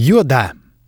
Йода.